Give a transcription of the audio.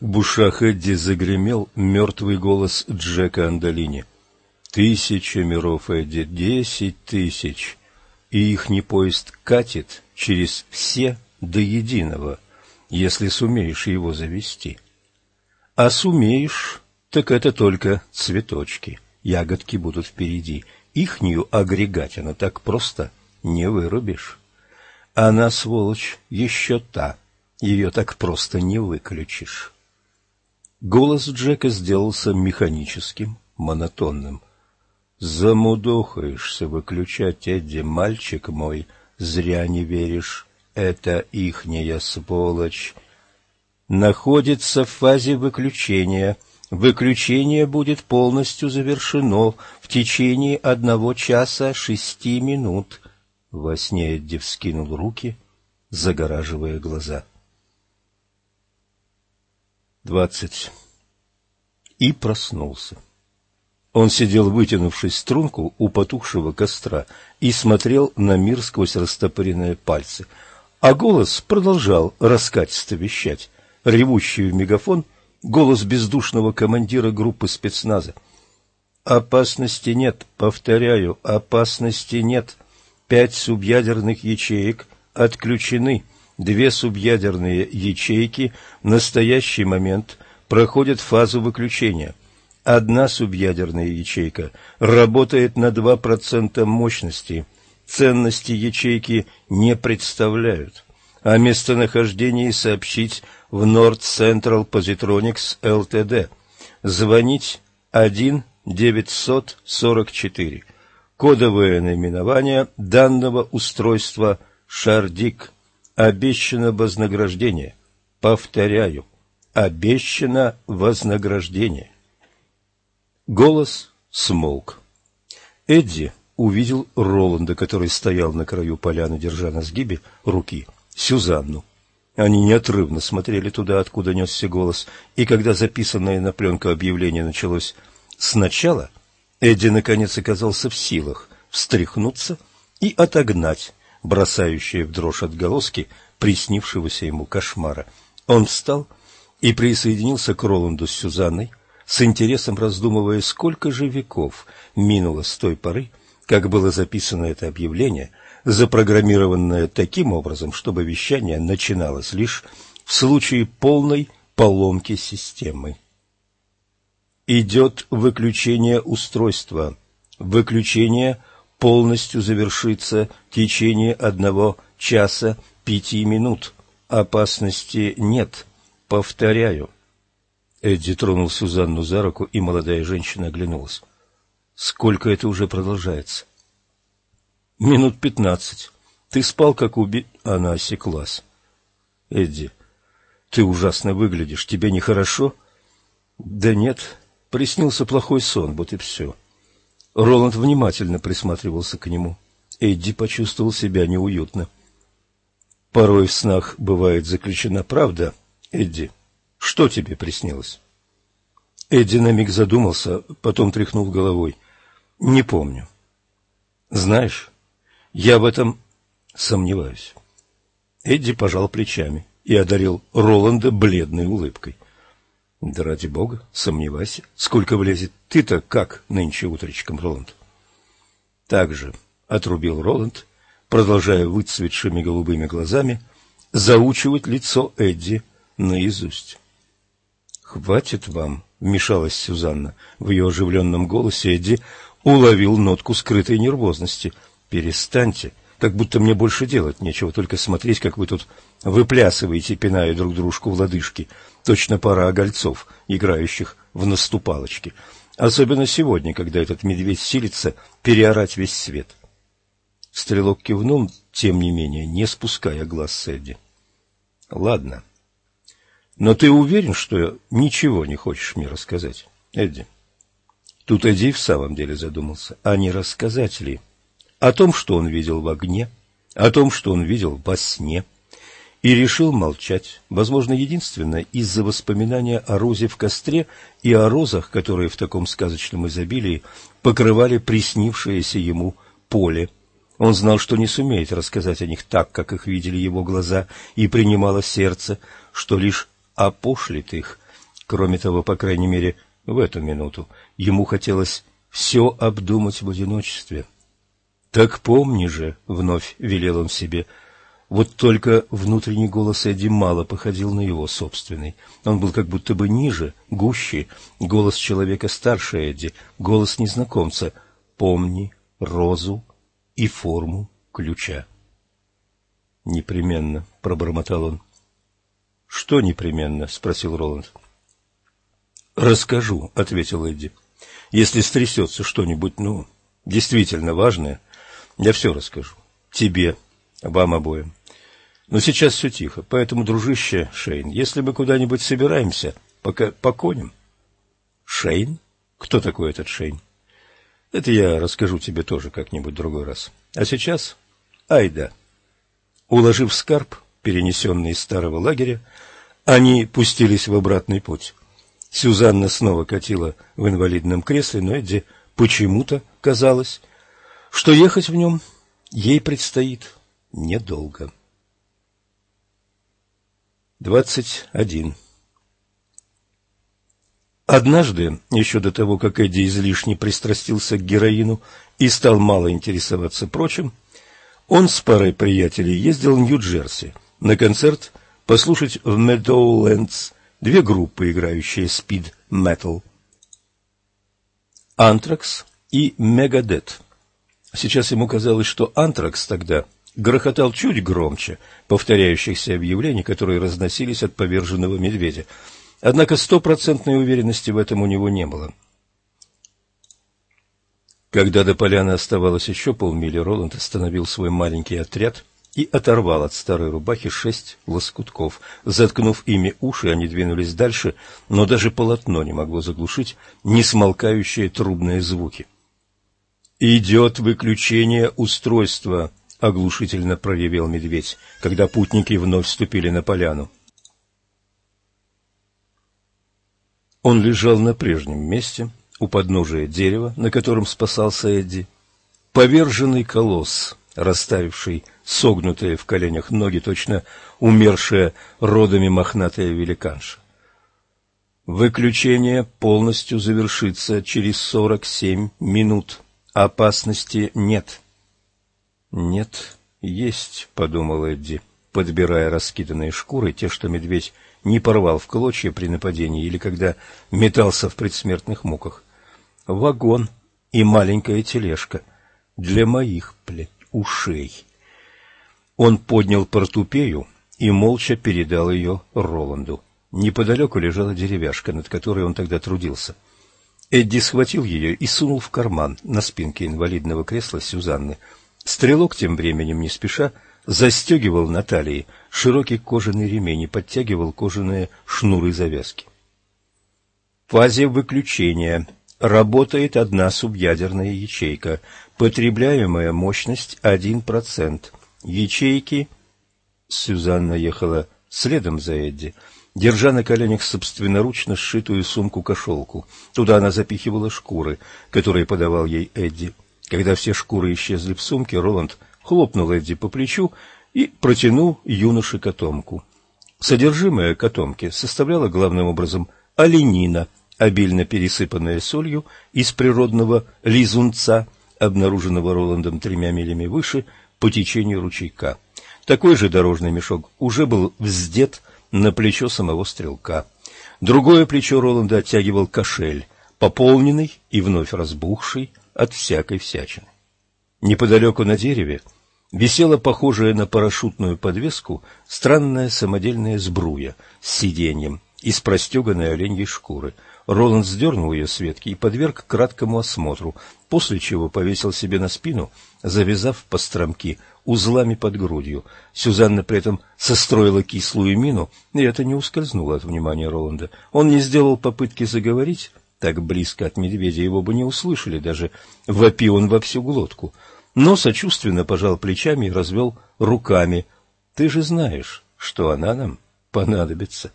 В ушах Эдди загремел мертвый голос Джека Андолини. «Тысяча миров, Эдди, десять тысяч, и ихний поезд катит через все до единого, если сумеешь его завести. А сумеешь, так это только цветочки, ягодки будут впереди, ихнюю агрегатину так просто не вырубишь. Она, сволочь, еще та, ее так просто не выключишь». Голос Джека сделался механическим, монотонным. «Замудохаешься выключать, Эдди, мальчик мой, зря не веришь. Это ихняя сволочь. Находится в фазе выключения. Выключение будет полностью завершено в течение одного часа шести минут». Во сне Эдди вскинул руки, загораживая глаза двадцать. И проснулся. Он сидел, вытянувшись струнку у потухшего костра, и смотрел на мир сквозь растопыренные пальцы. А голос продолжал раскатисто вещать, ревущий в мегафон, голос бездушного командира группы спецназа. «Опасности нет, повторяю, опасности нет. Пять субъядерных ячеек отключены». Две субъядерные ячейки в настоящий момент проходят фазу выключения. Одна субъядерная ячейка работает на 2% мощности. Ценности ячейки не представляют. О местонахождении сообщить в Nord Central Positronics Ltd. Звонить 1 944. Кодовое наименование данного устройства «Шардик». Обещано вознаграждение. Повторяю, обещано вознаграждение. Голос смолк. Эдди увидел Роланда, который стоял на краю поляны, держа на сгибе руки Сюзанну. Они неотрывно смотрели туда, откуда несся голос, и когда записанное на пленку объявление началось сначала, Эдди наконец оказался в силах встряхнуться и отогнать бросающие в дрожь отголоски приснившегося ему кошмара. Он встал и присоединился к Роланду с Сюзанной, с интересом раздумывая, сколько же веков минуло с той поры, как было записано это объявление, запрограммированное таким образом, чтобы вещание начиналось лишь в случае полной поломки системы. Идет выключение устройства, выключение полностью завершится в течение одного часа пяти минут. Опасности нет. Повторяю. Эдди тронул Сюзанну за руку, и молодая женщина оглянулась. Сколько это уже продолжается? Минут пятнадцать. Ты спал, как уби... Она осеклась. Эдди, ты ужасно выглядишь. Тебе нехорошо? Да нет, приснился плохой сон, вот и все. — Роланд внимательно присматривался к нему. Эдди почувствовал себя неуютно. Порой в снах бывает заключена правда. Эдди, что тебе приснилось? Эдди на миг задумался, потом тряхнул головой. Не помню. Знаешь, я в этом сомневаюсь. Эдди пожал плечами и одарил Роланда бледной улыбкой. Да ради бога, сомневайся. Сколько влезет? Ты-то как нынче утречком, Роланд? Так же отрубил Роланд, продолжая выцветшими голубыми глазами заучивать лицо Эдди наизусть. «Хватит вам», — вмешалась Сюзанна. В ее оживленном голосе Эдди уловил нотку скрытой нервозности. «Перестаньте, как будто мне больше делать нечего, только смотреть, как вы тут выплясываете, пиная друг дружку в лодыжки. Точно пара огольцов, играющих в наступалочки. Особенно сегодня, когда этот медведь силится переорать весь свет. Стрелок кивнул, тем не менее, не спуская глаз с Эдди. — Ладно. Но ты уверен, что ничего не хочешь мне рассказать, Эдди? Тут Эдди в самом деле задумался, а не рассказать ли? О том, что он видел в огне, о том, что он видел во сне — и решил молчать, возможно, единственное из-за воспоминания о розе в костре и о розах, которые в таком сказочном изобилии покрывали приснившееся ему поле. Он знал, что не сумеет рассказать о них так, как их видели его глаза и принимало сердце, что лишь опошлит их Кроме того, по крайней мере, в эту минуту ему хотелось все обдумать в одиночестве. «Так помни же», — вновь велел он себе, — вот только внутренний голос Эдди мало походил на его собственный. Он был как будто бы ниже, гуще, голос человека старше Эдди, голос незнакомца. «Помни розу и форму ключа». «Непременно», — пробормотал он. «Что непременно?» — спросил Роланд. «Расскажу», — ответил Эдди. «Если стрясется что-нибудь, ну, действительно важное, я все расскажу. Тебе, вам обоим. Но сейчас все тихо, поэтому, дружище Шейн, если мы куда-нибудь собираемся, пока поконим. Шейн? Кто такой этот Шейн? Это я расскажу тебе тоже как-нибудь другой раз. А сейчас айда. Уложив скарб, перенесенный из старого лагеря, они пустились в обратный путь. Сюзанна снова катила в инвалидном кресле, но Эдди почему-то казалось, что ехать в нем ей предстоит недолго. Двадцать один. Однажды, еще до того, как Эдди излишне пристрастился к героину и стал мало интересоваться прочим, он с парой приятелей ездил в Нью-Джерси на концерт послушать в Медоулендс две группы, играющие спид-метал. Антракс и Мегадет. Сейчас ему казалось, что Антракс тогда – грохотал чуть громче повторяющихся объявлений, которые разносились от поверженного медведя. Однако стопроцентной уверенности в этом у него не было. Когда до поляны оставалось еще полмили, Роланд остановил свой маленький отряд и оторвал от старой рубахи шесть лоскутков. Заткнув ими уши, они двинулись дальше, но даже полотно не могло заглушить несмолкающие трубные звуки. «Идет выключение устройства», — оглушительно проревел медведь, когда путники вновь вступили на поляну. Он лежал на прежнем месте, у подножия дерева, на котором спасался Эдди. Поверженный колосс, расставивший согнутые в коленях ноги, точно умершая родами мохнатая великанша. Выключение полностью завершится через сорок семь минут. Опасности нет. «Нет, есть», — подумал Эдди, подбирая раскиданные шкуры, те, что медведь не порвал в клочья при нападении или когда метался в предсмертных муках. «Вагон и маленькая тележка для моих, блядь, ушей». Он поднял портупею и молча передал ее Роланду. Неподалеку лежала деревяшка, над которой он тогда трудился. Эдди схватил ее и сунул в карман на спинке инвалидного кресла Сюзанны — Стрелок тем временем не спеша застегивал на талии широкий кожаный ремень и подтягивал кожаные шнуры-завязки. В фазе выключения работает одна субъядерная ячейка, потребляемая мощность 1%. Ячейки... Сюзанна ехала следом за Эдди, держа на коленях собственноручно сшитую сумку-кошелку. Туда она запихивала шкуры, которые подавал ей Эдди. Когда все шкуры исчезли в сумке, Роланд хлопнул Эдди по плечу и протянул юноше котомку. Содержимое котомки составляло главным образом оленина, обильно пересыпанная солью из природного лизунца, обнаруженного Роландом тремя милями выше по течению ручейка. Такой же дорожный мешок уже был вздет на плечо самого стрелка. Другое плечо Роланда оттягивал кошель, пополненный и вновь разбухший от всякой всячины. Неподалеку на дереве висела похожая на парашютную подвеску странная самодельная сбруя с сиденьем из простеганной оленьей шкуры. Роланд сдернул ее с ветки и подверг краткому осмотру, после чего повесил себе на спину, завязав постромки узлами под грудью. Сюзанна при этом состроила кислую мину, и это не ускользнуло от внимания Роланда. Он не сделал попытки заговорить, так близко от медведя его бы не услышали, даже вопи он во всю глотку. Но сочувственно пожал плечами и развел руками. Ты же знаешь, что она нам понадобится.